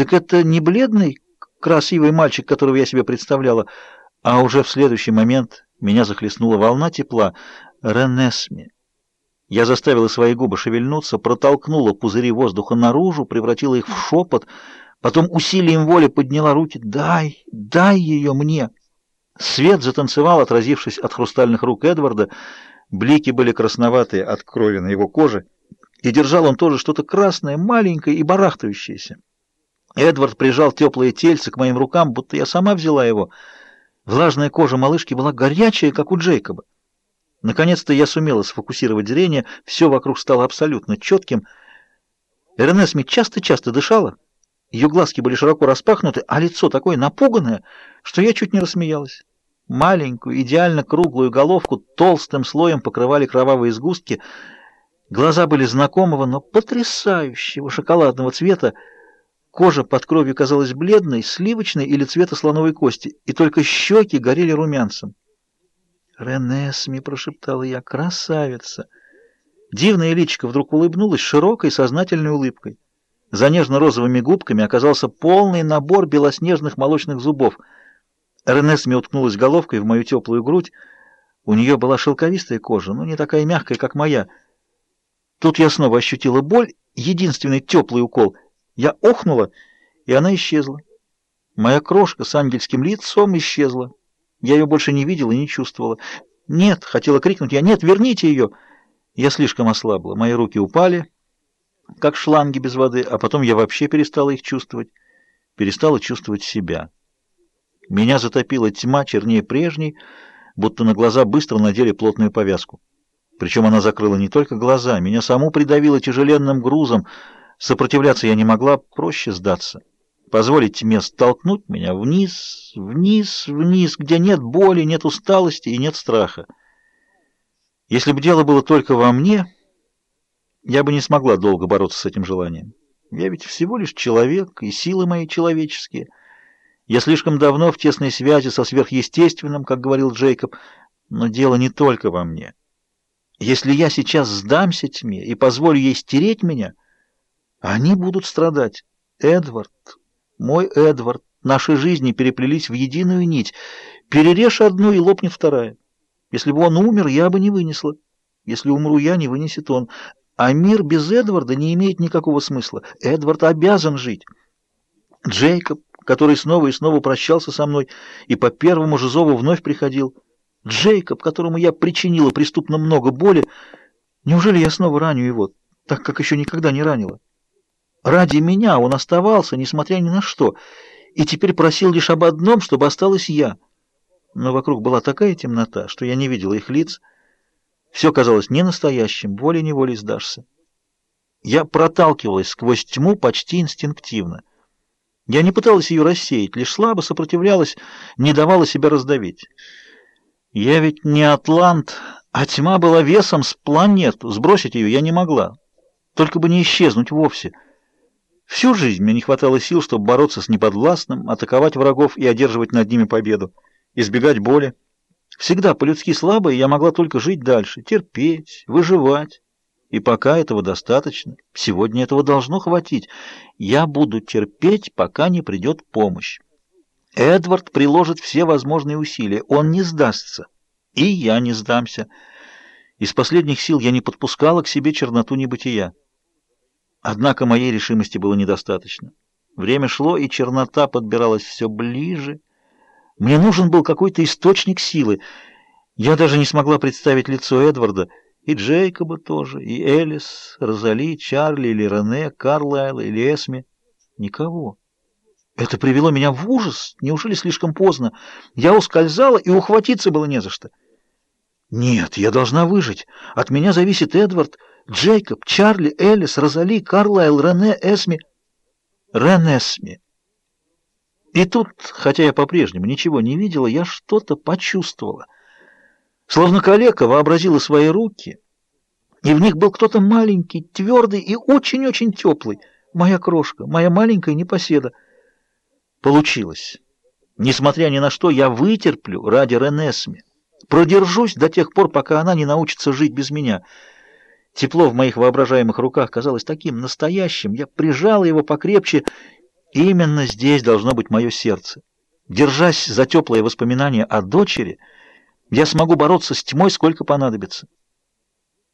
Так это не бледный, красивый мальчик, которого я себе представляла, а уже в следующий момент меня захлестнула волна тепла. Ренесми. Я заставила свои губы шевельнуться, протолкнула пузыри воздуха наружу, превратила их в шепот, потом усилием воли подняла руки. «Дай, дай ее мне!» Свет затанцевал, отразившись от хрустальных рук Эдварда. Блики были красноватые от крови на его коже, и держал он тоже что-то красное, маленькое и барахтающееся. Эдвард прижал теплое тельце к моим рукам, будто я сама взяла его. Влажная кожа малышки была горячая, как у Джейкоба. Наконец-то я сумела сфокусировать зрение, все вокруг стало абсолютно четким. Эрнесми часто-часто дышала, ее глазки были широко распахнуты, а лицо такое напуганное, что я чуть не рассмеялась. Маленькую, идеально круглую головку толстым слоем покрывали кровавые сгустки. Глаза были знакомого, но потрясающего шоколадного цвета. Кожа под кровью казалась бледной, сливочной или цвета слоновой кости, и только щеки горели румянцем. «Ренесми», — прошептала я, — «красавица!» Дивная личико вдруг улыбнулась широкой сознательной улыбкой. За нежно-розовыми губками оказался полный набор белоснежных молочных зубов — Ренесми уткнулась головкой в мою теплую грудь. У нее была шелковистая кожа, но не такая мягкая, как моя. Тут я снова ощутила боль, единственный теплый укол. Я охнула, и она исчезла. Моя крошка с ангельским лицом исчезла. Я ее больше не видела и не чувствовала. «Нет!» — хотела крикнуть я. «Нет, верните ее!» Я слишком ослабла. Мои руки упали, как шланги без воды, а потом я вообще перестала их чувствовать. Перестала чувствовать себя. Меня затопила тьма чернее прежней, будто на глаза быстро надели плотную повязку. Причем она закрыла не только глаза, меня саму придавило тяжеленным грузом. Сопротивляться я не могла, проще сдаться. Позволить тьме столкнуть меня вниз, вниз, вниз, где нет боли, нет усталости и нет страха. Если бы дело было только во мне, я бы не смогла долго бороться с этим желанием. Я ведь всего лишь человек, и силы мои человеческие — я слишком давно в тесной связи со сверхъестественным, как говорил Джейкоб, но дело не только во мне. Если я сейчас сдамся тьме и позволю ей стереть меня, они будут страдать. Эдвард, мой Эдвард, наши жизни переплелись в единую нить. Перережь одну и лопнет вторая. Если бы он умер, я бы не вынесла. Если умру я, не вынесет он. А мир без Эдварда не имеет никакого смысла. Эдвард обязан жить. Джейкоб который снова и снова прощался со мной и по первому же зову вновь приходил. Джейкоб, которому я причинила преступно много боли. Неужели я снова раню его, так как еще никогда не ранила? Ради меня он оставался, несмотря ни на что, и теперь просил лишь об одном, чтобы осталась я. Но вокруг была такая темнота, что я не видела их лиц. Все казалось ненастоящим, волей-неволей сдашься. Я проталкивалась сквозь тьму почти инстинктивно. Я не пыталась ее рассеять, лишь слабо сопротивлялась, не давала себя раздавить. Я ведь не атлант, а тьма была весом с планету, сбросить ее я не могла, только бы не исчезнуть вовсе. Всю жизнь мне не хватало сил, чтобы бороться с неподвластным, атаковать врагов и одерживать над ними победу, избегать боли. Всегда по-людски слабой я могла только жить дальше, терпеть, выживать. И пока этого достаточно, сегодня этого должно хватить. Я буду терпеть, пока не придет помощь. Эдвард приложит все возможные усилия, он не сдастся, и я не сдамся. Из последних сил я не подпускала к себе черноту небытия. Однако моей решимости было недостаточно. Время шло, и чернота подбиралась все ближе. Мне нужен был какой-то источник силы. Я даже не смогла представить лицо Эдварда, и Джейкоба тоже, и Элис, Розали, Чарли или Рене, Карлайл или Эсми. Никого. Это привело меня в ужас. Неужели слишком поздно? Я ускользала, и ухватиться было не за что. Нет, я должна выжить. От меня зависит Эдвард, Джейкоб, Чарли, Элис, Розали, Карлайл, Рене, Эсми. Рен Эсми. И тут, хотя я по-прежнему ничего не видела, я что-то почувствовала — Словно калека вообразила свои руки, и в них был кто-то маленький, твердый и очень-очень теплый. Моя крошка, моя маленькая непоседа. Получилось. Несмотря ни на что, я вытерплю ради Ренесми. Продержусь до тех пор, пока она не научится жить без меня. Тепло в моих воображаемых руках казалось таким настоящим. Я прижала его покрепче Именно здесь должно быть мое сердце. Держась за теплые воспоминания о дочери, я смогу бороться с тьмой, сколько понадобится.